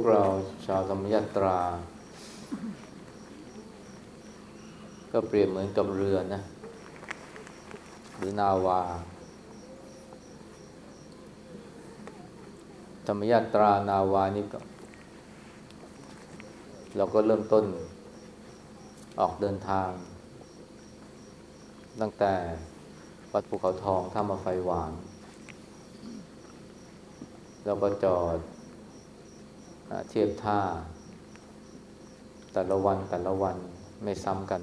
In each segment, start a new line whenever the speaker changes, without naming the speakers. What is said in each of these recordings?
วกเราชาวธรรมยาตรา ก็เปรียบเหมือนกับเรือนะ หรือนาวา ธรรมยาตรานาวานี่ก็ เราก็เริ่มต้นออกเดินทาง ตั้งแต่วัดภูเขาทองท่ามาไฟหวาน เราก็จอด เทียบท่า แต่ละวันแต่ละวันไม่ซ้ำกัน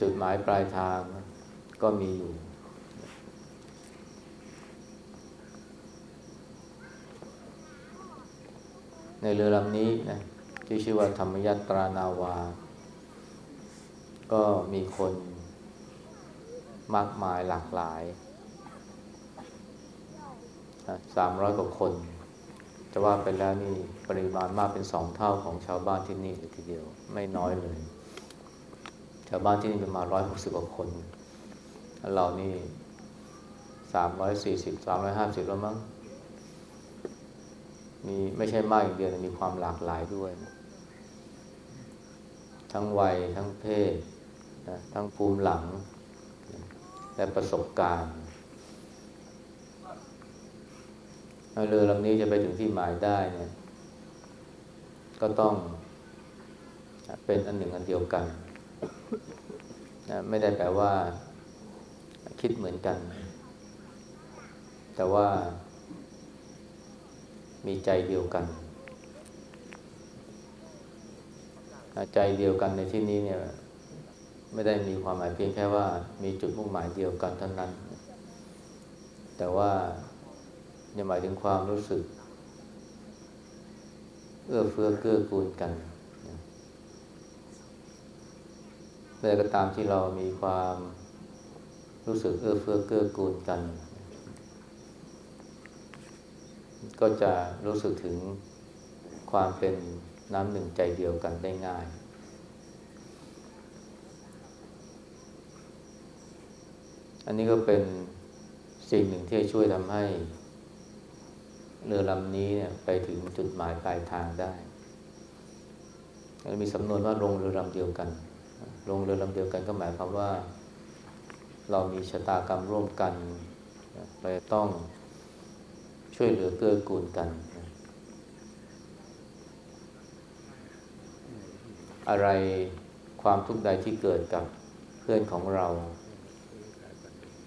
จุดหมายปลายทางก็มีอยู่ ในเรือลำนี้นะที่ชื่อว่าธรรมยัตรานาวา ก็มีคนมากมายหลากหลายสามร้อยกว่าคน จะว่าไปแล้วนี่ปริมาณมากเป็นสองเท่าของชาวบ้านที่นี่เลยทีเดียว ไม่น้อยเลย ชาวบ้านที่นี่ป็นมาณร้อยหกสิบกว่าคนเรานี่สามร้อยสี่สิบสามร้อยห้าสิบแล้วมั้งมีไม่ใช่มากอย่างเดียวมีความหลากหลายด้วย ทั้งวัยทั้งเพศทั้งภูมิหลัง และประสบการณ์ เรือลำนี้จะไปถึงที่หมายได้เนี่ย ก็ต้องเป็นอันหนึ่งอันเดียวกันนะไม่ได้แปลว่า คิดเหมือนกัน แต่ว่า มีใจเดียวกัน ใจเดียวกันในที่นี้เนี่ย ไม่ได้มีความหมายเพียงแค่ว่า มีจุดมุ่งหมายเดียวกันเท่านั้น แต่ว่า จะหมายถึงความรู้สึก เอื้อเฟื้อเกื้อกูลกันเมื่อก็ตามที่เรามีความรู้สึกเอื้อเฟื้อเกื้อกูลกัน ก็จะรู้สึกถึงความเป็นน้ำหนึ่งใจเดียวกันได้ง่าย อันนี้ก็เป็นสิ่งหนึ่งที่ช่วยทำให้ เรือลำนี้เนี่ยไปถึงจุดหมายปลายทางได้มีสำนวนว่าลงเรือลำเดียวกัน ลงเรือลำเดียวกันก็หมายความว่า เรามีชะตากรรมร่วมกันเราต้องช่วยเหลือเกื้อกูลกัน อะไรความทุกข์ใดที่เกิดกับเพื่อนของเรา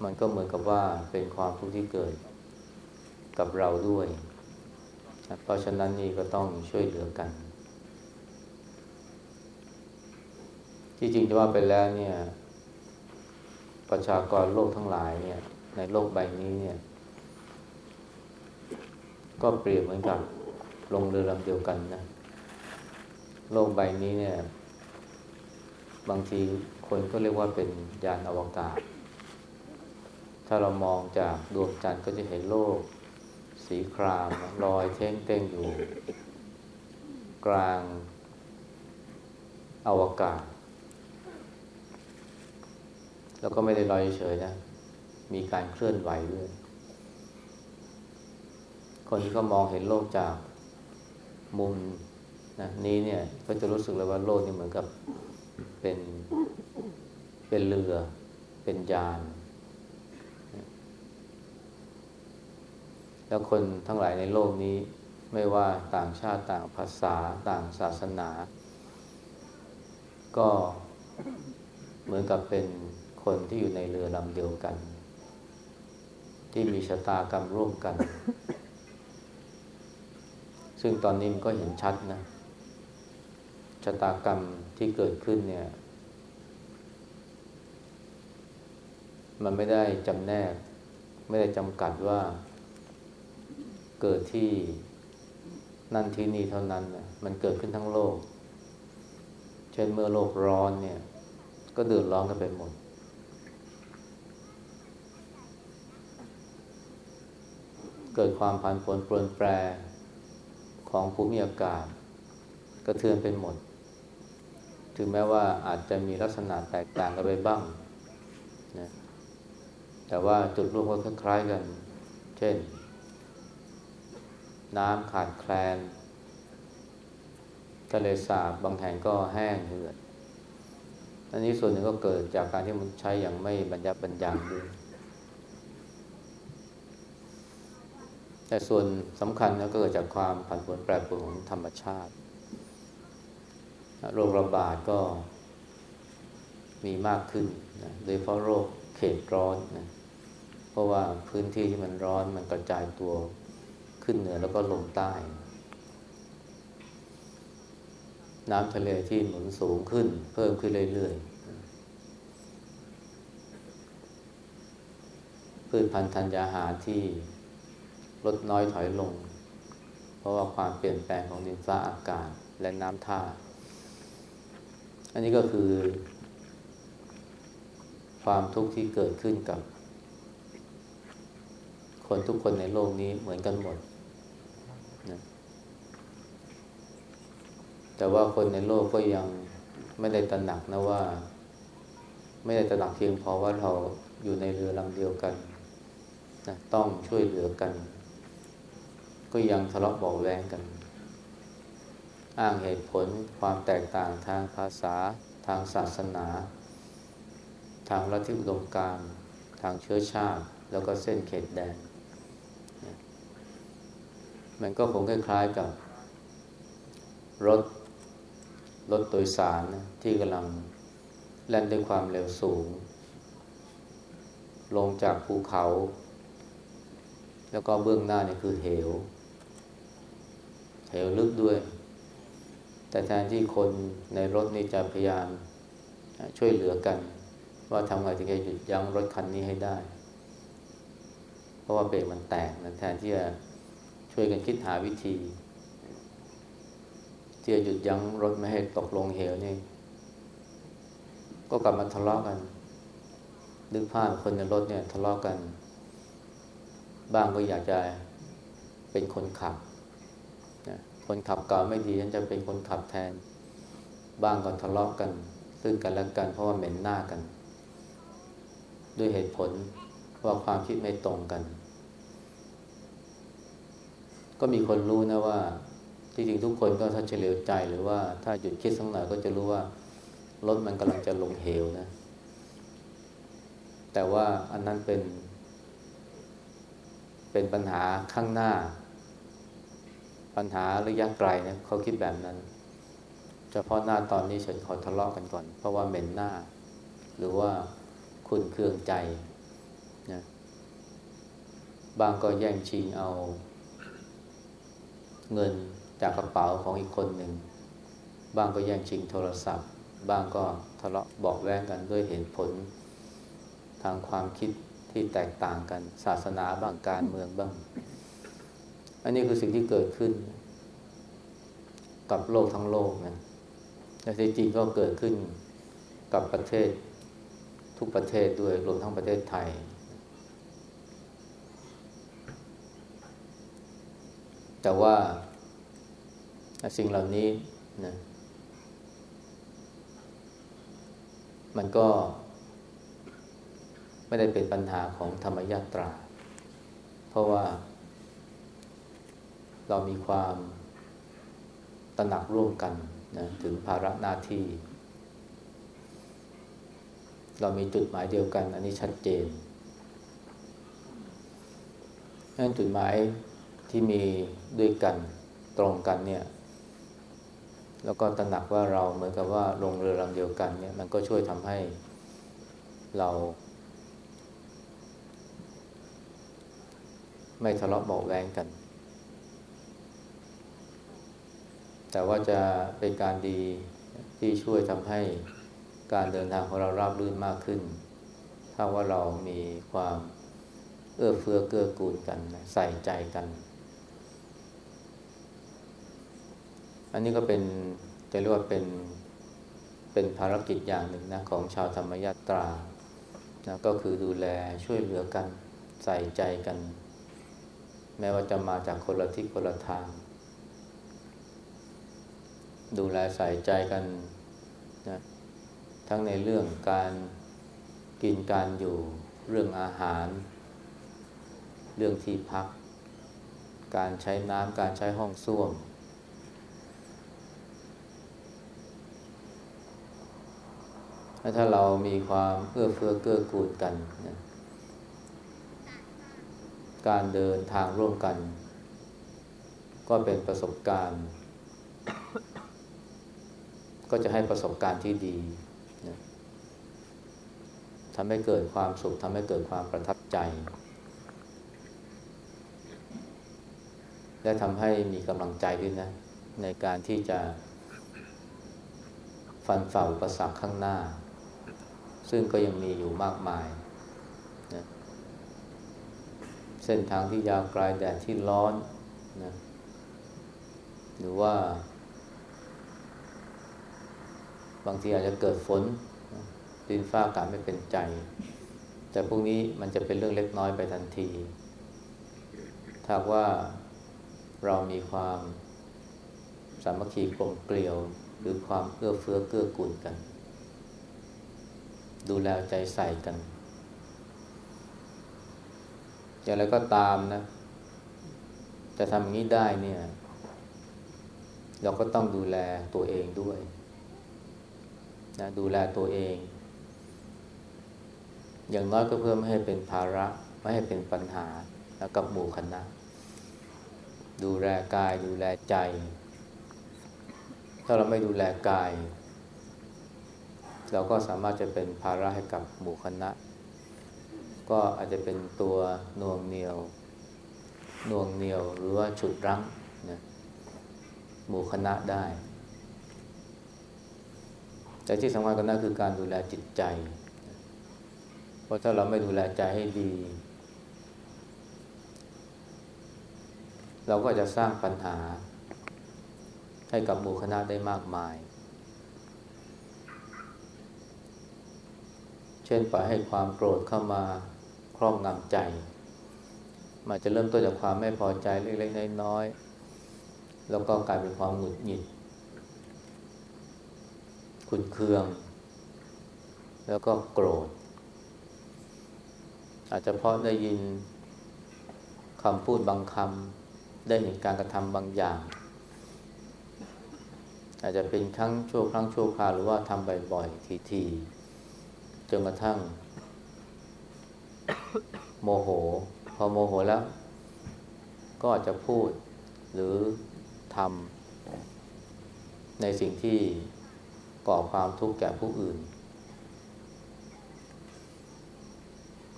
มันก็เหมือนกับว่าเป็นความทุกข์ที่เกิด กับเราด้วย เพราะฉะนั้นนี่ก็ต้องช่วยเหลือกัน ที่จริงจะว่าไปแล้วเนี่ย ประชากรโลกทั้งหลายเนี่ย ในโลกใบนี้เนี่ย ก็เปรียบเหมือนกับลงเรือลำเดียวกันนะ โลกใบนี้เนี่ย บางทีคนก็เรียกว่าเป็นยานอวกาศ ถ้าเรามองจากดวงจันทร์ก็จะเห็นโลก สีครามลอยเท่งเต้งอยู่ กลางอวกาศ แล้วก็ไม่ได้ลอยเฉยนะ มีการเคลื่อนไหวด้วย คนที่เขามองเห็นโลกจากมุมนะนี้เนี่ย ก็จะรู้สึกเลยว่าโลกนี่เหมือนกับเป็นเป็นเรือ เป็นยาน แล้วคนทั้งหลายในโลกนี้ ไม่ว่าต่างชาติต่างภาษาต่างศาสนา ก็เหมือนกับเป็นคนที่อยู่ในเรือลำเดียวกัน ที่มีชะตากรรมร่วมกัน ซึ่งตอนนี้มันก็เห็นชัดนะชะตากรรมที่เกิดขึ้นเนี่ย มันไม่ได้จำแนก ไม่ได้จำกัดว่า เกิดที่นั่นที่นี่เท่านั้นนะมันเกิดขึ้นทั้งโลก เช่นเมื่อโลกร้อนเนี่ย ก็เดือดร้อนกันไปหมด เกิดความผันผวนปรนแปรของภูมิอากาศกระเทือนเป็นหมด ถึงแม้ว่าอาจจะมีลักษณะแตกต่างกันไปบ้างนะแต่ว่าจุดร่วมก็คล้ายๆกัน เช่น น้ำขาดแคลน ทะเลสาบบางแห่งก็แห้งเหือด อันนี้ส่วนหนึ่งก็เกิดจากการที่มันใช้อย่างไม่บรรยับบรรยังด้วย แต่ส่วนสำคัญก็เกิดจากความผันผวนแปรปรวนของธรรมชาติ โรคระบาดก็มีมากขึ้นนะโดยเพราะโรคเขตร้อนนะเพราะว่าพื้นที่ที่มันร้อนมันกระจายตัว ขึ้นเหนือแล้วก็ลงใต้ น้ำทะเลที่หนุนสูงขึ้น เพิ่มขึ้นเรื่อยๆพืชพันธุ์ธัญญาหารที่ลดน้อยถอยลง เพราะว่าความเปลี่ยนแปลงของดินฟ้าอากาศและน้ำท่า อันนี้ก็คือ ความทุกข์ที่เกิดขึ้นกับ คนทุกคนในโลกนี้เหมือนกันหมดนะ แต่ว่าคนในโลกก็ยังไม่ได้ตระหนักนะว่า ไม่ได้ตระหนักเพียงพอว่าเราอยู่ในเรือลำเดียวกันนะต้องช่วยเหลือกัน ก็ยังทะเลาะเบาแวงกัน อ้างเหตุผลความแตกต่างทางภาษา ทางศาสนา ทางลัทธิอุดมการทางเชื้อชาติ แล้วก็เส้นเขตแดน มันก็คงคล้ายๆกับรถ รถโดยสารนะที่กำลังแล่นด้วยความเร็วสูง ลงจากภูเขา แล้วก็เบื้องหน้านี่คือเหว เหวลึกด้วย แต่แทนที่คนในรถนี่จะพยายามช่วยเหลือกัน ว่าทำไงถึงจะหยุดยั้งรถคันนี้ให้ได้ เพราะว่าเบรกมันแตกนะแทนที่จะช่วยกันคิดหาวิธี ที่จะหยุดยั้งรถไม่ให้ตกลงเหวนี่ ก็กลับมาทะเลาะกัน นึกภาพคนในรถเนี่ยทะเลาะกัน บ้างก็อยากจะเป็นคนขับนะคนขับเก่าไม่ดีฉันจะเป็นคนขับแทน บ้างก็ทะเลาะกัน ซึ่งกันและกันเพราะว่าเหม็นหน้ากัน ด้วยเหตุผลว่าความคิดไม่ตรงกัน ก็มีคนรู้นะว่า ที่จริงทุกคนก็ถ้าเฉลียวใจหรือว่าถ้าหยุดคิดสักหน่อยก็จะรู้ว่ารถมันกำลังจะลงเหวนะ แต่ว่าอันนั้นเป็น เป็นปัญหาข้างหน้า ปัญหาระยะไกลนะเขาคิดแบบนั้นเฉพาะหน้าตอนนี้ฉันขอทะเลาะกันก่อน เพราะว่าเหม็นหน้า หรือว่าคุณเครื่องใจนะบางก็แย่งชิงเอา เงิน จากกระเป๋าของอีกคนหนึ่ง บ้างก็แย่งชิงโทรศัพท์ บ้างก็ทะเลาะบอกแว้งกันด้วยเหตุผล ทางความคิดที่แตกต่างกัน ศาสนาบ้างการเมืองบ้าง อันนี้คือสิ่งที่เกิดขึ้น กับโลกทั้งโลกนะแต่ที่จริงก็เกิดขึ้นกับประเทศทุกประเทศด้วยรวมทั้งประเทศไทยแต่ว่า สิ่งเหล่านี้นะมันก็ ไม่ได้เป็นปัญหาของธรรมยาตรา เพราะว่า เรามีความตระหนักร่วมกันนะถึงภาระหน้าที่ เรามีจุดหมายเดียวกัน อันนี้ชัดเจนนั่นจุดหมายที่มีด้วยกันตรงกันเนี่ย แล้วก็ตระหนักว่าเราเหมือนกับว่าลงเรือลำเดียวกันเนี่ยมันก็ช่วยทำให้เรา ไม่ทะเลาะเบาแวงกัน แต่ว่าจะเป็นการดีที่ช่วยทำให้การเดินทางของเราราบรื่นมากขึ้น ถ้าว่าเรามีความเอื้อเฟื้อเกื้อกูลกัน ใส่ใจกัน อันนี้ก็เป็นจะเรียกว่าเป็นเป็นภารกิจอย่างหนึ่งนะของชาวธรรมยาตรานะก็คือดูแลช่วยเหลือกันใส่ใจกัน แม้ว่าจะมาจากคนละทิศคนละทาง ดูแลใส่ใจกันนะทั้งในเรื่องการกินการอยู่เรื่องอาหาร เรื่องที่พัก การใช้น้ำการใช้ห้องส้วม ถ้าเรามีความเอื้อเฟื้อเกื้อกูลกันนะการเดินทางร่วมกัน ก็เป็นประสบการณ์ ก็จะให้ประสบการณ์ที่ดีนะทำให้เกิดความสุขทำให้เกิดความประทับใจ และทำให้มีกำลังใจด้วยนะ ในการที่จะฟันฝ่าอุปสรรคข้างหน้า ซึ่งก็ยังมีอยู่มากมายนะเส้นทางที่ยาวไกลแดดที่ร้อนนะหรือว่า บางทีอาจจะเกิดฝนดินฟ้าอากาศไม่เป็นใจ แต่พวกนี้มันจะเป็นเรื่องเล็กน้อยไปทันที ถ้าว่าเรามีความสามัคคีกลมเกลียว หรือความเอื้อเฟื้อเกื้อกูลกัน ดูแลใจใส่กัน อย่างไรก็ตามนะ จะทำอย่างนี้ได้เนี่ย เราก็ต้องดูแลตัวเองด้วยนะดูแลตัวเอง อย่างน้อยก็เพื่อไม่ให้เป็นภาระ ไม่ให้เป็นปัญหากับหมู่คณะ ดูแลกายดูแลใจ ถ้าเราไม่ดูแลกาย เราก็สามารถจะเป็นภาระให้กับหมู่คณะ ก็อาจจะเป็นตัวนวงเหนียวนวงเหนียวหรือว่าฉุดรั้งนะหมู่คณะได้ แต่ที่สำคัญก็นั่นคือการดูแลจิตใจ เพราะถ้าเราไม่ดูแลใจให้ดี เราก็จะสร้างปัญหาให้กับหมู่คณะได้มากมาย เช่นปล่อยให้ความโกรธเข้ามาครอบงำใจมันจะเริ่มต้นจากความไม่พอใจเล็กๆน้อยๆแล้วก็กลายเป็นความหงุดหงิดขุนเคือง แล้วก็โกรธ อาจจะเพราะได้ยินคำพูดบางคำได้เห็นการกระทำบางอย่าง อาจจะเป็นครั้งชั่วครั้งชั่วคราวหรือว่าทำบ่อยๆทีๆ จนกระทั่ง โมโห พอโมโหแล้ว ก็อาจจะพูดหรือทำในสิ่งที่ก่อความทุกข์แก่ผู้อื่น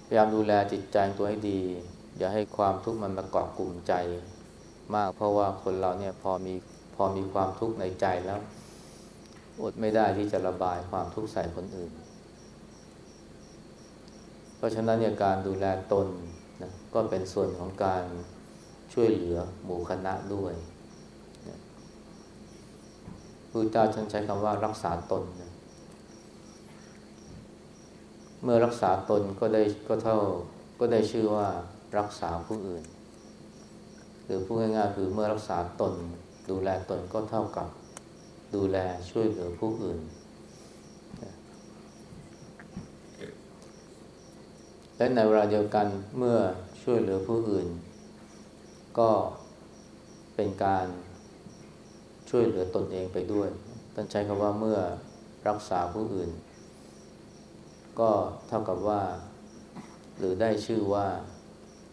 พยายามดูแลจิตใจตัวให้ดี อย่าให้ความทุกข์มันมาเกาะกลุ่มใจ มากเพราะว่าคนเราเนี่ยพอมีพอมีความทุกข์ในใจแล้ว อดไม่ได้ที่จะระบายความทุกข์ใส่คนอื่น ราะฉะนั้นเนี่ยการดูแลตนนะก็เป็นส่วนของการช่วยเหลือหมู่คณะด้วยพระเจ้าท่านใช้คำว่ารักษาตนนะเมื่อรักษาตนก็ได้ก็เท่าก็ได้ชื่อว่ารักษาผู้อื่น หรือพูดง่ายๆคือเมื่อรักษาตน ดูแลตนก็เท่ากับ ดูแลช่วยเหลือผู้อื่น และในเวลาเดียวกันเมื่อช่วยเหลือผู้อื่น ก็เป็นการช่วยเหลือตนเองไปด้วยท่านใช้คำว่าเมื่อรักษาผู้อื่น ก็เท่ากับว่า หรือได้ชื่อว่า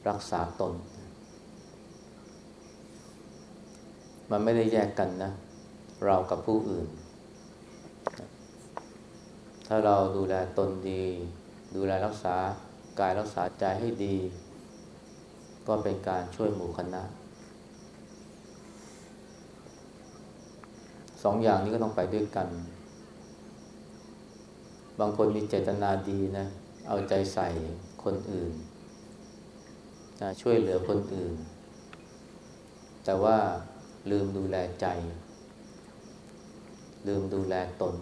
รักษาตน มันไม่ได้แยกกันนะ เรากับผู้อื่น ถ้าเราดูแลตนดี ดูแลรักษา กายรักษาใจให้ดี ก็เป็นการช่วยหมู่คณะสองอย่างนี้ก็ต้องไปด้วยกัน บางคนมีเจตนาดีนะ เอาใจใส่คนอื่นนะช่วยเหลือคนอื่น แต่ว่าลืมดูแลใจ ลืมดูแลตน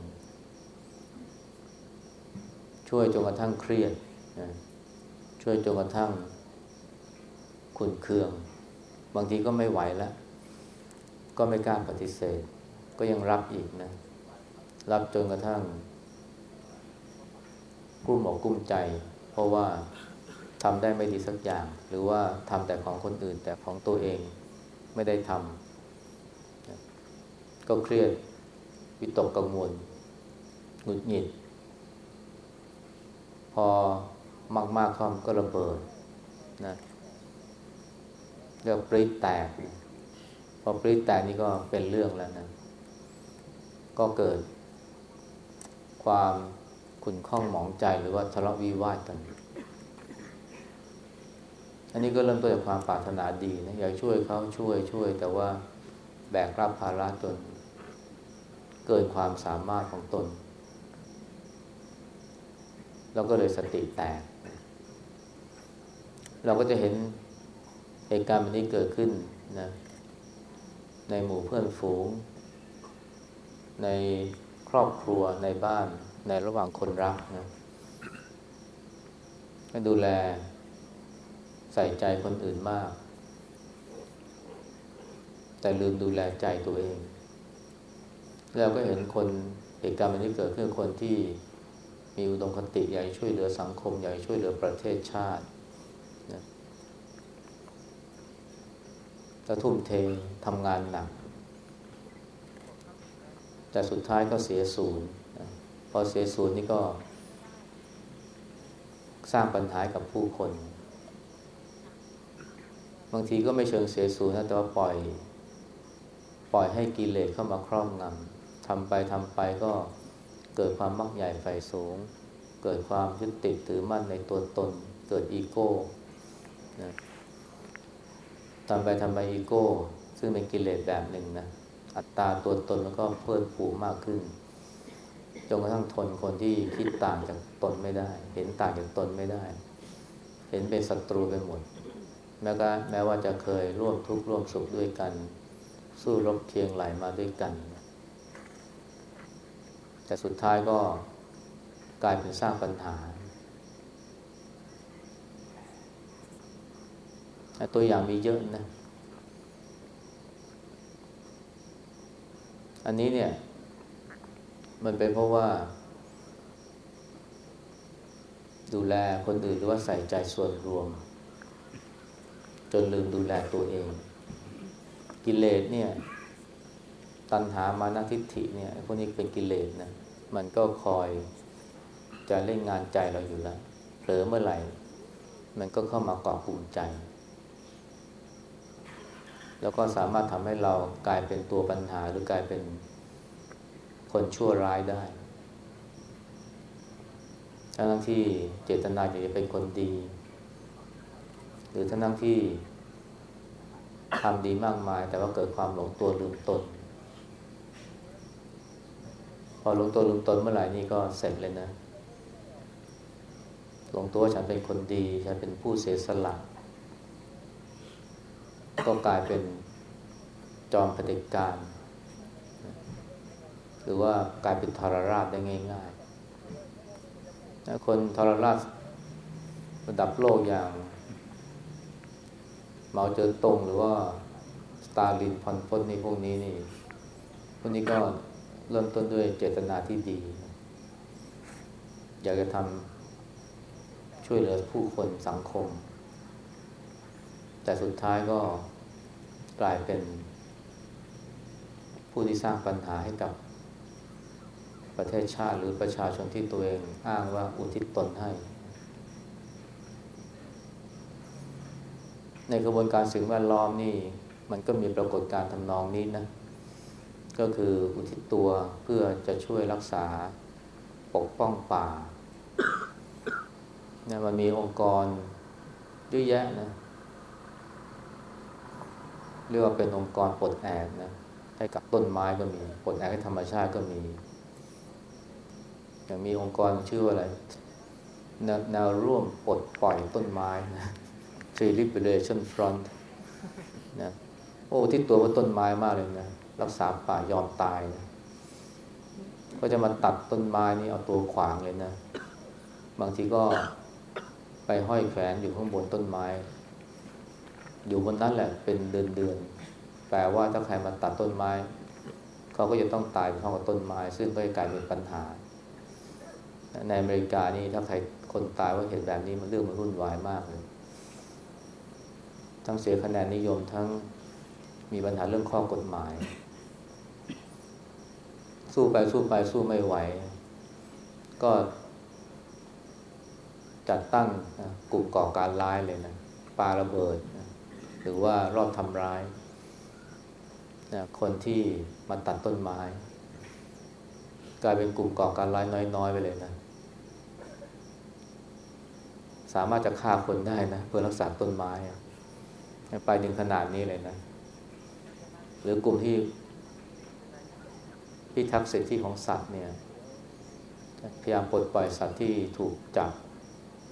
ช่วยจนกระทั่งเครียดนะ ช่วยจนกระทั่งขุนเคือง บางทีก็ไม่ไหวแล้ว ก็ไม่กล้าปฏิเสธ ก็ยังรับอีกนะ รับจนกระทั่งกุ้มอกกุ้มใจ เพราะว่าทำได้ไม่ดีสักอย่าง หรือว่าทำแต่ของคนอื่นแต่ของตัวเองไม่ได้ทำก็เครียดวิตกกังวลหงุดหงิด พอ มากๆเข้าก็ระเบิดนะเรียกปริแตก พอปริแตกนี่ก็เป็นเรื่องแล้วนะ ก็เกิด ความขุ่นข้องหมองใจหรือว่าทะเลาะวิวาทกัน อันนี้ก็เริ่มต้นจากความปรารถนาดีนะอยากช่วยเขาช่วยช่วย แต่ว่าแบกรับภาระตน เกินความสามารถของตนเราก็เลยสติแตก เราก็จะเห็นเหตุการณ์แบบนี้เกิดขึ้นนะในหมู่เพื่อนฝูง ในครอบครัวในบ้านในระหว่างคนรักนะให้ดูแลใส่ใจคนอื่นมาก แต่ลืมดูแลใจตัวเอง แล้วก็เห็นคนเหตุการณ์แบบนี้เกิดขึ้นคนที่มีอุดมคติอยากช่วยเหลือสังคมอยากช่วยเหลือประเทศชาตินะ จะทุ่มเททำงานหนัก แต่สุดท้ายก็เสียศูนย์พอเสียศูนย์นี่ก็ สร้างปัญหากับผู้คน บางทีก็ไม่เชิงเสียศูนย์นะแต่ว่าปล่อย ปล่อยให้กิเลสเข้ามาครอบงำทำไปทำไปก็เกิดความมักใหญ่ไฟสูง เกิดความยึดติดถือมั่นในตัวตน เกิดอีโก้นะ ทำไปทำไปอีโก้ ซึ่งเป็นกิเลสแบบหนึ่งนะอัตตาตัวตนมันก็เพิ่มผูมากขึ้นจนกระทั่งทนคนที่คิดต่างจากตนไม่ได้ เห็นต่างจากตนไม่ได้ เห็นเป็นศัตรูไปหมด แม้ก็แม้ว่าจะเคยร่วมทุกข์ร่วมสุขด้วยกัน สู้รบเคียงไหลมาด้วยกัน แต่สุดท้ายก็กลายเป็นสร้างปัญหา ตัวอย่างมีเยอะนะ อันนี้เนี่ย มันเป็นเพราะว่า ดูแลคนอื่นหรือว่าใส่ใจส่วนรวม จนลืมดูแลตัวเอง กิเลสเนี่ย ตัณหามานาทิฏฐิเนี่ยพวกนี้เป็นกิเลสนะ มันก็คอยจะเล่นงานใจเราอยู่แล้วเผลอเมื่อไหร่ มันก็เข้ามากาะกลุ่มใจ แล้วก็สามารถทำให้เรากลายเป็นตัวปัญหาหรือกลายเป็นคนชั่วร้ายได้ทั้งที่เจตนาอยากจะเป็นคนดี หรือทั้งที่ทำดีมากมาย แต่ว่าเกิดความหลงตัวลืมตน พอหลงตัวลืมตนเมื่อไหร่นี่ก็เสร็จเลยนะ หลงตัวฉันเป็นคนดี ฉันเป็นผู้เสียสละ ก็กลายเป็นจอมเผด็จการ หรือว่ากลายเป็นทรราชได้ง่ายๆคนทรราชระดับโลกอย่างเมาเจอตงหรือว่าสตาลินพอนพนนี่พวกนี้นี่ พวกนี้ก็เริ่มต้นด้วยเจตนาที่ดี อยากจะทำช่วยเหลือผู้คนสังคม แต่สุดท้ายก็ กลายเป็น ผู้ที่สร้างปัญหาให้กับประเทศชาติหรือประชาชนที่ตัวเองอ้างว่าอุทิศตนให้ ในกระบวนการสิ่งแวดล้อมนี่ มันก็มีปรากฏการณ์ทำนองนี้นะ ก็คืออุทิศตัวเพื่อจะช่วยรักษาปกป้องป่าเนี่ยมันมีองค์กรเยอะแยะนะ เรียกว่าเป็นองค์กรปลดแอกนะให้กับต้นไม้ก็มีปลดแอกให้ธรรมชาติก็มี อย่างมีองค์กรชื่ออะไรแนวร่วมปลดปล่อยต้นไม้นะ Tree Liberation Front นะโอ้ที่ตัวว่าต้นไม้มากเลยนะ รักษาป่ายอมตายนะก็จะมาตัดต้นไม้นี่เอาตัวขวางเลยนะ บางทีก็ไปห้อยแขวนอยู่ข้างบนต้นไม้ อยู่บนนั้นแหละเป็นเดือนเดือนแปลว่าถ้าใครมาตัดต้นไม้ เขาก็จะต้องตายไปพร้อมกับต้นไม้ ซึ่งก็จะกลายเป็นปัญหา ในอเมริกานี่ถ้าใครคนตายว่าเหตุแบบนี้มันเรื่องมันวุ่นวายมากเลย ทั้งเสียคะแนนนิยมทั้งมีปัญหาเรื่องข้อกฎหมาย สู้ไปสู้ไปสู้ไม่ไหว ก็จัดตั้งกลุ่มก่อการร้ายเลยนะปาระเบิด หรือว่ารอบทำร้ายนะคนที่มาตัดต้นไม้ กลายเป็นกลุ่มก่อการร้ายน้อย ๆ ไปเลยนะ สามารถจะฆ่าคนได้นะ เพื่อรักษาต้นไม้ไปถึงขนาดนี้เลยนะ หรือกลุ่มที่พิทักสิทธิของสัตว์เนี่ย พยายามปลดปล่อยสัตว์ที่ถูกจับ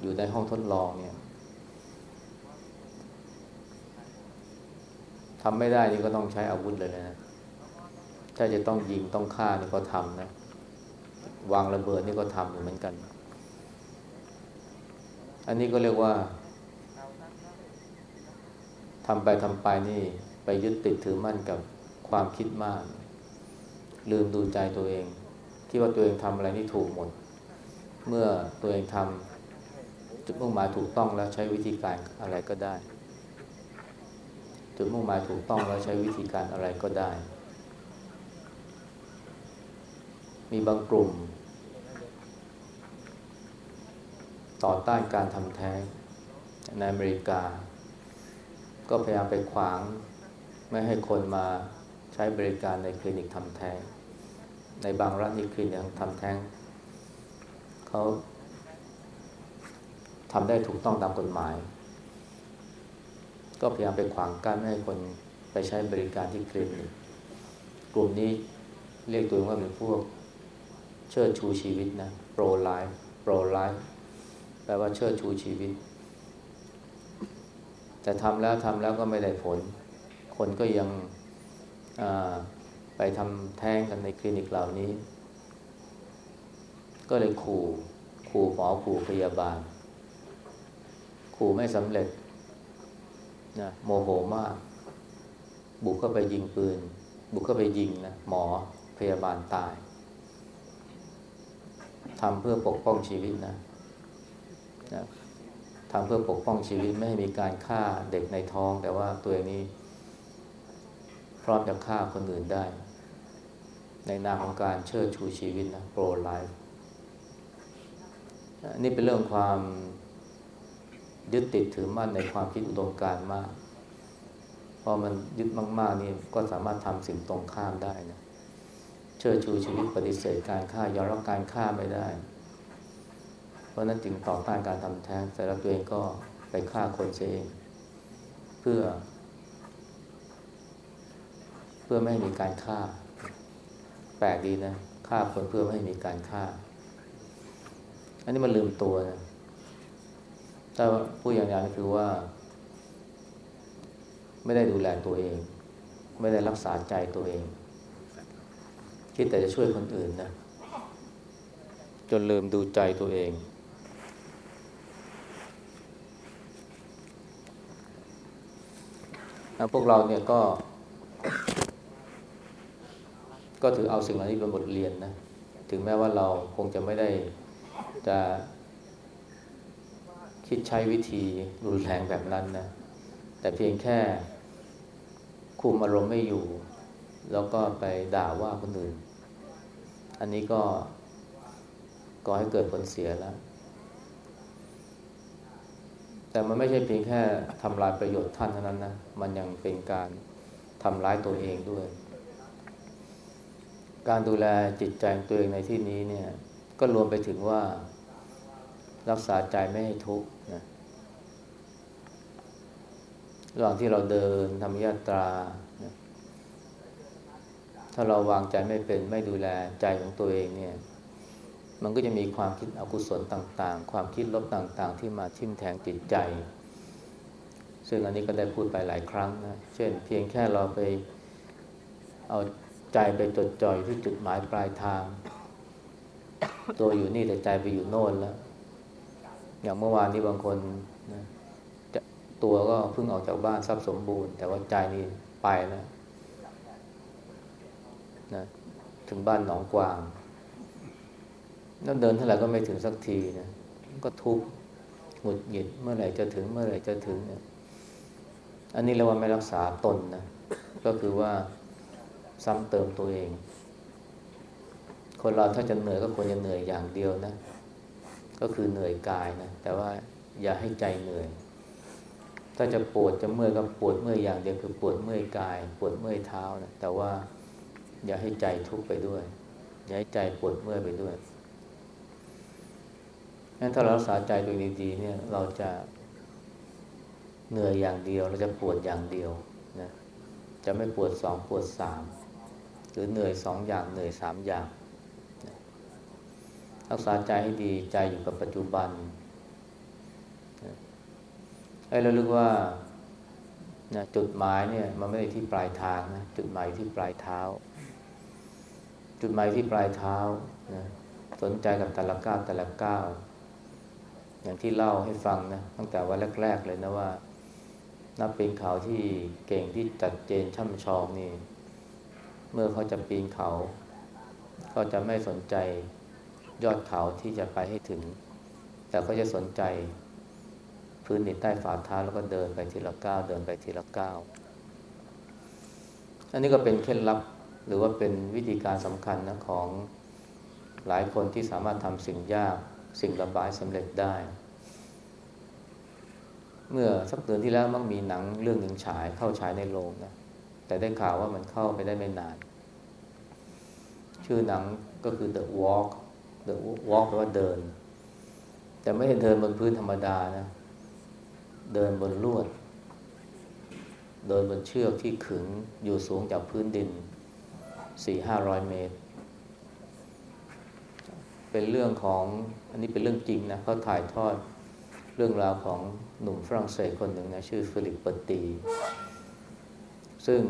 อยู่ในห้องทดลองเนี่ย ทำไม่ได้นี่ก็ต้องใช้อาวุธเลยนะ ถ้าจะต้องยิงต้องฆ่านี่ก็ทำนะ วางระเบิดนี่ก็ทำอยู่เหมือนกัน อันนี้ก็เรียกว่าทำไปทำไปนี่ไปยึดติดถือมั่นกับความคิดมาก ลืมดูใจตัวเอง คิดว่าตัวเองทำอะไรนี่ถูกหมด เมื่อตัวเองทำจุดมุ่งหมายถูกต้องแล้วใช้วิธีการอะไรก็ได้ จุดมุ่งหมายถูกต้องแล้วใช้วิธีการอะไรก็ได้ มีบางกลุ่ม ต่อต้านการทำแท้งในอเมริกา ก็พยายามไปขวาง ไม่ให้คนมาใช้บริการในคลินิกทำแท้ง ในบางรัฐนี่คลินิกทำแท้งเขาทำได้ถูกต้องตามกฎหมาย ก็พยายามไปขวางกั้นไม่ให้คนไปใช้บริการที่คลินิกกลุ่มนี้เรียกตัวเองว่าเป็นพวกเชิดชูชีวิตนะ pro life pro life แปลว่าเชิดชูชีวิต แต่ทำแล้วทำแล้วก็ไม่ได้ผล คนก็ยังไปทำแท้งกันในคลินิกเหล่านี้ ก็เลยขู่ขู่หมอขู่พยาบาลขู่ไม่สำเร็จ นะโมโหมาก บุกเข้าไปยิงปืน บุกเข้าไปยิงนะหมอพยาบาลตายทำเพื่อปกป้องชีวิตนะนะทำเพื่อปกป้องชีวิตไม่ให้มีการฆ่าเด็กในท้อง แต่ว่าตัวเองนี้ พร้อมจะฆ่าคนอื่นได้ ในนามของการเชิดชูชีวิตนะโปรไลฟ์นี่เป็นเรื่องความ ยึดติดถือมั่นในความคิดอุดมการมาก พอมันยึดมาก ๆ นี่ก็สามารถทำสิ่งตรงข้ามได้นะเชิดชูชีวิตปฏิเสธการฆ่ายอมรับการฆ่าไม่ได้ เพราะนั้นจึงต่อต้านการทำแท้งแต่ล้วตัวเองก็ไปฆ่าคนเอง เพื่อ เพื่อไม่ให้มีการฆ่า แปลกดีนะฆ่าคนเพื่อไม่ให้มีการฆ่า อันนี้มันลืมตัวนะ ถ้าพูดอย่างนี้คือว่า ไม่ได้ดูแลตัวเอง ไม่ได้รักษาใจตัวเอง คิดแต่จะช่วยคนอื่นนะ จนลืมดูใจตัวเอง พวกเราเนี่ยก็ ก็ถือเอาสิ่งเหล่านี้เป็นบทเรียนนะ ถึงแม้ว่าเราคงจะไม่ได้จะ คิดใช้วิธีรุนแรงแบบนั้นนะ แต่เพียงแค่คุมอารมณ์ไม่อยู่ แล้วก็ไปด่าว่าคนอื่น อันนี้ก็ก่อให้เกิดผลเสียแล้ว แต่มันไม่ใช่เพียงแค่ทำลายประโยชน์ท่านเท่านั้นนะ มันยังเป็นการทำร้ายตัวเองด้วย การดูแลจิตใจตัวเองในที่นี้เนี่ย ก็รวมไปถึงว่า รักษาใจไม่ให้ทุกข์นะระหว่างที่เราเดินทำยาตรานะถ้าเราวางใจไม่เป็นไม่ดูแลใจของตัวเองเนี่ย มันก็จะมีความคิดอกุศลต่าง ๆ ความคิดลบต่าง ๆ ที่มาทิ่มแทงจิตใจ ซึ่งอันนี้ก็ได้พูดไปหลายครั้งนะเช่น เพียงแค่เราไปเอาใจไปจดจ่อยที่จุดหมายปลายทาง ตัวอยู่นี่แต่ใจไปอยู่โน่นแล้ว อย่างเมื่อวานนี้บางคนนะตัวก็เพิ่งออกจากบ้านทรัพย์สมบูรณ์ แต่ว่าใจนี่ไปแล้วนะถึงบ้านหนองกวางแล้วเดินเท่าไหร่ก็ไม่ถึงสักทีนะก็ทุกข์หงุดหงิดเมื่อไหร่จะถึงเมื่อไหร่จะถึงเนี่ยอันนี้เรียกว่าไม่รักษาตนนะก็คือว่าซ้ำเติมตัวเอง คนเราถ้าจะเหนื่อยก็ควรจะเหนื่อยอย่างเดียวนะ ก็คือเหนื่อยกายนะแต่ว่าอย่าให้ใจเหนื่อย ถ้าจะปวดจะเมื่อยก็ปวดเมื่อยอย่างเดียวคือปวดเมื่อยกาย ปวดเมื่อยเท้านะแต่ว่าอย่าให้ใจทุกข์ไปด้วย อย่าให้ใจปวดเมื่อยไปด้วยงั้นถ้าเรารักษาใจตัวดีๆเนี่ยเราจะเหนื่อยอย่างเดียว เราจะปวดอย่างเดียวนะจะไม่ปวดสองปวดสามหรือเหนื่อยสองอย่างเหนื่อยสามอย่าง รักษาใจให้ดีใจอยู่กับปัจจุบันให้เราลึกว่านะจุดหมายเนี่ยมันไม่ได้ที่ปลายทางนะจุดหมายที่ปลายเท้า จุดหมายที่ปลายเท้านะสนใจกับแต่ละก้าวแต่ละก้าวอย่างที่เล่าให้ฟังนะตั้งแต่วันแรก ๆ เลยนะว่า นับเป็นเขาที่เก่งที่จัดเจนช่ำชองนี่ เมื่อเขาจะปีนเขาเขาจะไม่สนใจ ยอดเขาที่จะไปให้ถึง แต่ก็จะสนใจพื้นดินใต้ฝ่าเท้าแล้วก็เดินไปทีละก้าวเดินไปทีละก้าวอันนี้ก็เป็นเคล็ดลับหรือว่าเป็นวิธีการสำคัญนะของหลายคนที่สามารถทำสิ่งยากสิ่งลำบากสำเร็จได้ เมื่อสักเดือนที่แล้วมันมีหนังเรื่องหนึ่งฉายเข้าฉายในโรงนะแต่ได้ข่าวว่ามันเข้าไปได้ไม่นาน ชื่อหนังก็คือ The Walk The Walk แปลว่าเดิน แต่ไม่ใช่เดินบนพื้นธรรมดานะ เดินบนลวด เดินบนเชือกที่ขึงอยู่สูงจากพื้นดินสี่ห้าร้อยเมตร เป็นเรื่องของอันนี้เป็นเรื่องจริงนะเขาถ่ายทอดเรื่องราวของหนุ่มฝรั่งเศสคนหนึ่งนะชื่อฟิลิปป์ เปอตี ซึ่ง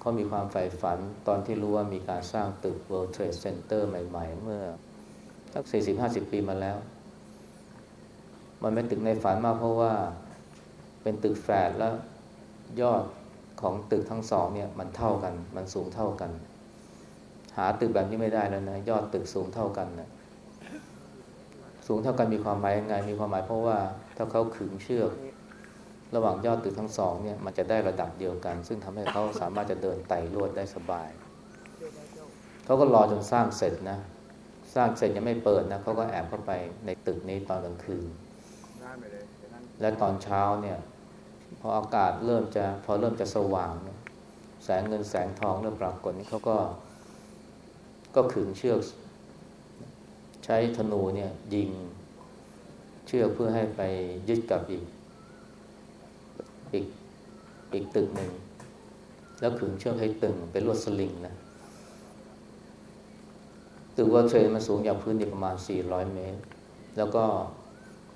เขามีความใฝ่ฝันตอนที่รู้ว่ามีการสร้างตึก World Trade Center ใหม่ ๆ เมื่อ สักสี่สิบห้าสิบปีมาแล้ว มันเป็นตึกในฝันมากเพราะว่าเป็นตึกแฝดแล้วยอดของตึกทั้งสองเนี่ยมันเท่ากัน มันสูงเท่ากัน หาตึกแบบนี้ไม่ได้แล้วนะยอดตึกสูงเท่ากันนะสูงเท่ากันมีความหมายยังไงมีความหมายเพราะว่าถ้าเขาขึงเชือกระหว่างยอดตึกทั้งสองเนี่ยมันจะได้ระดับเดียวกัน ซึ่งทำให้เขาสามารถจะเดินไต่ลวดได้สบาย เขาก็รอจนสร้างเสร็จนะ ร้างเสร็จยังไม่เปิดนะเขาก็แอบเข้าไปในตึกนี้ตอนกลางคืน และตอนเช้าเนี่ยพออากาศเริ่มจะพอเริ่มจะสว่างแสงเงินแสงทองเริ่มปรากฏนี่เขาก็ ก็ขึงเชือก ใช้ธนูเนี่ยยิงเชือกเพื่อให้ไปยึดกับอีกอีกอีกตึกหนึ่ง แล้วขึงเชือกให้ตึงเป็นลวดสลิงนะ ตึกว่าเทรนมันสูงจากพื้นดินประมาณ 400 เมตร แล้วก็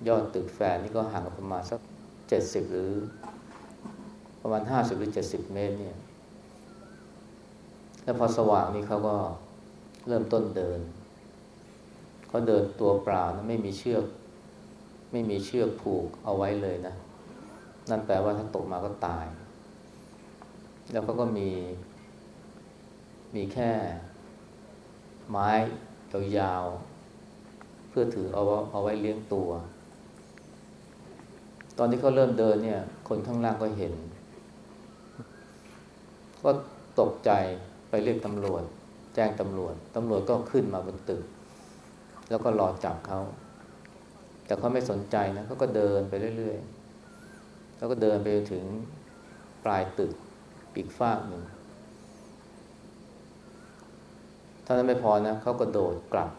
ยอดตึกแฝดนี่ก็ห่างกันประมาณสัก 70 หรือประมาณ 50 หรือ 70 เมตรเนี่ย แล้วพอสว่างนี่เขาก็เริ่มต้นเดิน เขาเดินตัวเปล่านะไม่มีเชือก ไม่มีเชือกผูกเอาไว้เลยนะ นั่นแปลว่าถ้าตกมาก็ตาย แล้วเขาก็มี มีแค่ ไม้ยาวๆเพื่อถือเอาเอาไว้เลี้ยงตัว ตอนที่เขาเริ่มเดินเนี่ย คนข้างล่างก็เห็น ก็ตกใจไปเรียกตำรวจ แจ้งตำรวจตำรวจก็ขึ้นมาบนตึก แล้วก็รอจับเขา แต่เขาไม่สนใจนะเขาก็เดินไปเรื่อยๆ แล้วก็เดินไปถึงปลายตึกอีกฝากหนึ่ง เท่านั้นไม่พอนะเขาก็โดดกลับ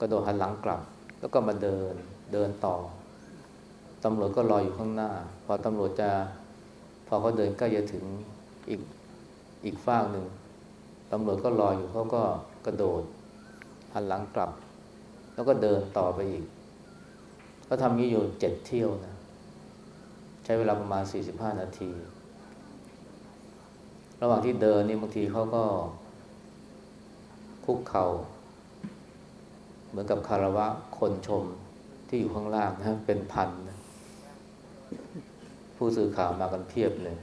กระโดดหันหลังกลับ แล้วก็มาเดินเดินต่อตำรวจก็รออยู่ข้างหน้า พอตำรวจจะพอเขาเดินใกล้จะถึงอีกอีกฝากหนึ่งตำรวจก็รออยู่เขาก็กระโดดหันหลังกลับ แล้วก็เดินต่อไปอีกก็ทำนี้อยู่เจ็ดเที่ยวนะ ใช้เวลาประมาณสี่สิบห้านาที ระหว่างที่เดินนี่บางทีเขาก็ คุกเขา่า เหมือนกับคารวะคนชมที่อยู่ข้างล่างนะเป็นพันนะผู้สื่อข่าวมากันเพียบเลย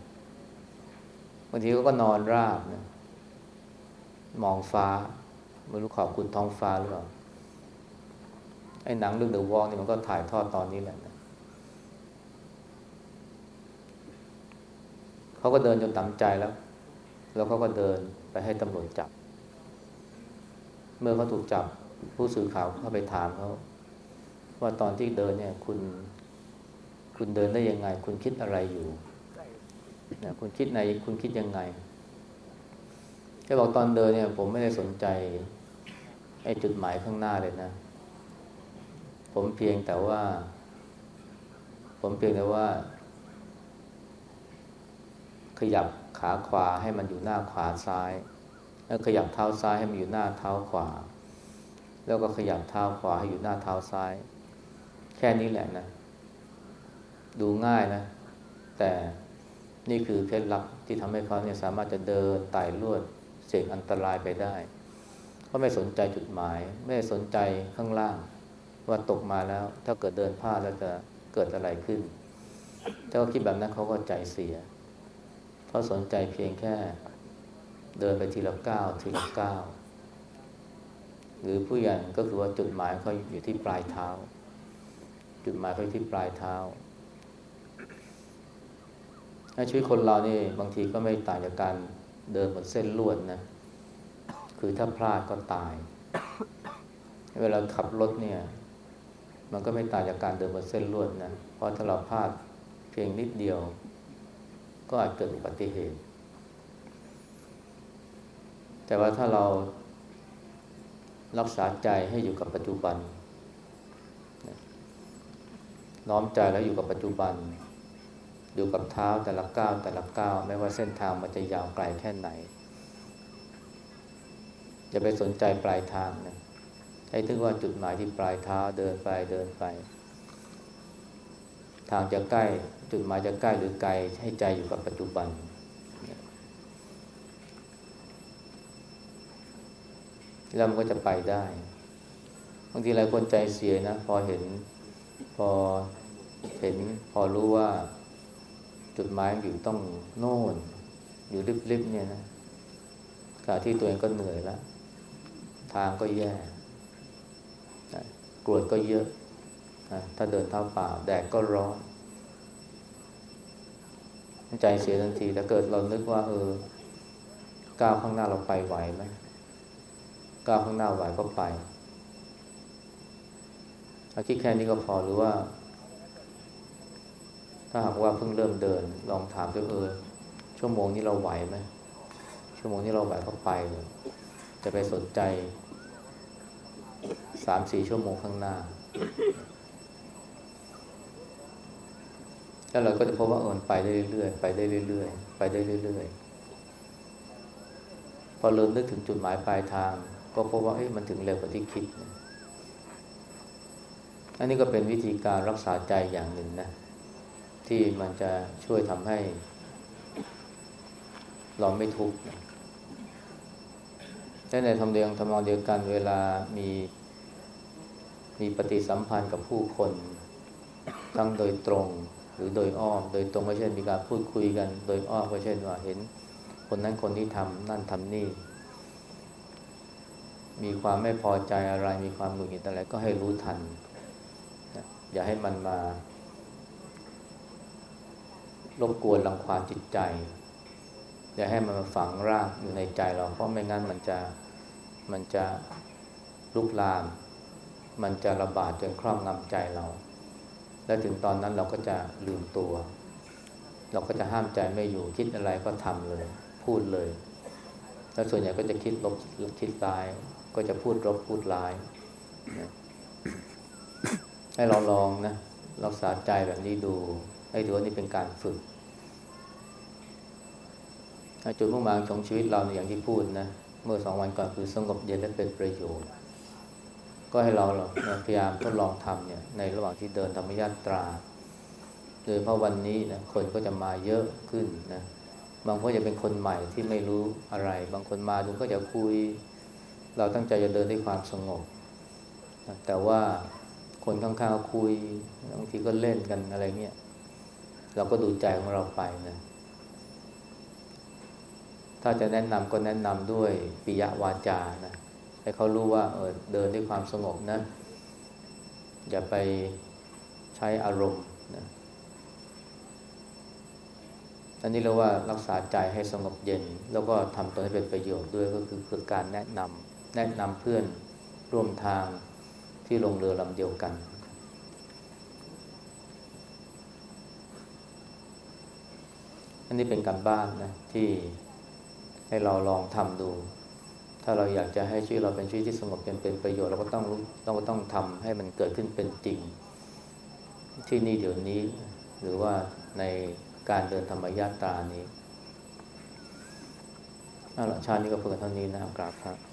บางทีเขาก็นอนราบนะมองฟ้าไม่รู้ขอบคุณท้องฟ้าหรือเปล่าไอ้หนังเรื่องเดอะวอลนี่มันก็ถ่ายทอดตอนนี้แหละนะเขเขาก็เดินจนต่ำใจแล้ว แล้วเขาก็เดินไปให้ตำรวจจับ เมื่อเขาถูกจับผู้สื่อข่าวเข้าไปถามเขาว่าตอนที่เดินเนี่ยคุณ คุณเดินได้ยังไง คุณคิดอะไรอยู่นะคุณคิดในคุณคิดยังไงแกบอกตอนเดินเนี่ย ผมไม่ได้สนใจไอ้จุดหมายข้างหน้าเลยนะ ผมเพียงแต่ว่า ผมเพียงแต่ว่า ขยับขาขวาให้มันอยู่หน้าขวาซ้าย แล้วขยับเท้าซ้ายให้มันอยู่หน้าเท้าขวา แล้วก็ขยับเท้าขวาให้อยู่หน้าเท้าซ้าย แค่นี้แหละนะ ดูง่ายนะ แต่นี่คือเคล็ดลับที่ทำให้เขาเนี่ยสามารถจะเดินไต่ลวดเสี่ยงอันตรายไปได้เขาไม่สนใจจุดหมาย ไม่สนใจข้างล่าง ว่าตกมาแล้ว ถ้าเกิดเดินพลาดแล้วจะเกิดอะไรขึ้น ถ้าเขาคิดแบบนั้นเขาก็ใจเสียเขาสนใจเพียงแค่ เดินไปทีละก้าวทีละก้าวหรือผู้ใหญ่ก็คือว่าจุดหมายเขาอยู่ที่ปลายเท้า จุดหมายเขาอยู่ที่ปลายเท้าชีวิตคนเรานี่บางทีก็ไม่ต่างจากการเดินบนเส้นลวดนะ คือถ้าพลาดก็ตาย เวลาขับรถเนี่ย มันก็ไม่ต่างจากการเดินบนเส้นลวดนะ เพราะถ้าเราพลาดเพียงนิดเดียว ก็อาจเกิดอุบัติเหตุ แต่ว่าถ้าเรารักษาใจให้อยู่กับปัจจุบัน น้อมใจแล้วอยู่กับปัจจุบัน อยู่กับเท้าแต่ละก้าวแต่ละก้าวไม่ว่าเส้นทางมันจะยาวไกลแค่ไหน อย่าไปสนใจปลายทางนะให้ถึงว่าจุดหมายที่ปลายเท้าเดินไปเดินไป ทางจะใกล้จุดหมายจะใกล้หรือไกลให้ใจอยู่กับปัจจุบัน แล้วมันก็จะไปได้บางทีหลายคนใจเสียนะ พอเห็นพอเห็นพอรู้ว่าจุดหมายอยู่ต้องโน่น อยู่ริบๆเนี่ยนะขณะที่ตัวเองก็เหนื่อยแล้ว ทางก็แย่กรวดก็เยอะ ถ้าเดินเท้าเปล่าแดดก็ร้อนใจเสียทันทีแต่เกิดเรานึกว่า เออก้าวข้างหน้าเราไปไหวไหม ก้าวข้างหน้าไหวก็ไปอาคิดแค่นี้ก็พอหรือว่า ถ้าหากว่าเพิ่งเริ่มเดิน ลองถามตัวเออชั่วโมงนี้เราไหวไหมชั่วโมงนี้เราไหวก็ไปเลยจะไปสนใจสามสี่ชั่วโมงข้างหน้าแล้วเราก็จะพบว่าเออไปได้เรื่อยๆไปได้เรื่อยๆไปได้เรื่อยๆพอเริ่มนึกถึงจุดหมายปลายทาง ก็พบว่าเอ้มันถึงเร็วกว่าที่คิดอันนี้ก็เป็นวิธีการรักษาใจอย่างหนึ่งนะ ที่มันจะช่วยทำให้ เราไม่ทุกข์และในทำเดียงทำนองเดียวกันเวลามีมีปฏิสัมพันธ์กับผู้คน ทั้งโดยตรงหรือโดยอ้อม โดยตรงก็เช่นมีการพูดคุยกัน โดยอ้อมก็เช่นว่าเห็น คนนั้นคนที่ทำนั่นทำนี่ มีความไม่พอใจอะไร มีความหงุดหงิดอะไรก็ให้รู้ทัน อย่าให้มันมารบกวนรังควานจิตใจ อย่าให้มันมาฝังรากอยู่ในใจเราเพราะไม่งั้นมันจะมันจะลุกลาม มันจะระบาดจนครอบงำใจเรา และถึงตอนนั้นเราก็จะลืมตัว เราก็จะห้ามใจไม่อยู่คิดอะไรก็ทำเลย พูดเลย แล้วส่วนใหญ่ก็จะคิดลบคิดร้าย ก็จะพูดรบพูดร้ายนะให้เราลองนะรักษาใจแบบนี้ดู ให้ถือว่านี่เป็นการฝึกจุดมุ่งหมายของชีวิตเราอย่างที่พูดนะเมื่อสองวันก่อนคือสงบเย็นและเป็นประโยชน์ ก็ให้เราเราพยายามทดลองทำเนี่ยในระหว่างที่เดินธรรมยาตราโดยเพราะวันนี้นะคนก็จะมาเยอะขึ้นนะบางคนจะเป็นคนใหม่ที่ไม่รู้อะไร บางคนมาดูก็จะคุย เราตั้งใจจะเดินด้วยความสงบ แต่ว่าคนข้างๆคุยบางทีก็เล่นกันอะไรเงี้ยเราก็ดูใจของเราไปนะถ้าจะแนะนำก็แนะนำด้วยปิยวาจานะให้เขารู้ว่าเออเดินด้วยความสงบนะ อย่าไปใช้อารมณ์นะอันนี้เรียกว่ารักษาใจให้สงบเย็น แล้วก็ทำตัวให้เป็นประโยชน์ด้วยก็คือคือการแนะนำ แนะนำเพื่อนร่วมทางที่ลงเรือลำเดียวกัน อันนี้เป็นการบ้านนะที่ให้เราลองทำดู ถ้าเราอยากจะให้ชีวิตเราเป็นชีวิตที่สงบเป็นเป็นประโยชน์เราก็ต้องรู้เราก็ต้องทำให้มันเกิดขึ้นเป็นจริง ที่นี่เดี๋ยวนี้หรือว่าในการเดินธรรมยาตรานี้เอาละชาตินี้ก็เพื่อเท่านี้นะครับกราบครับ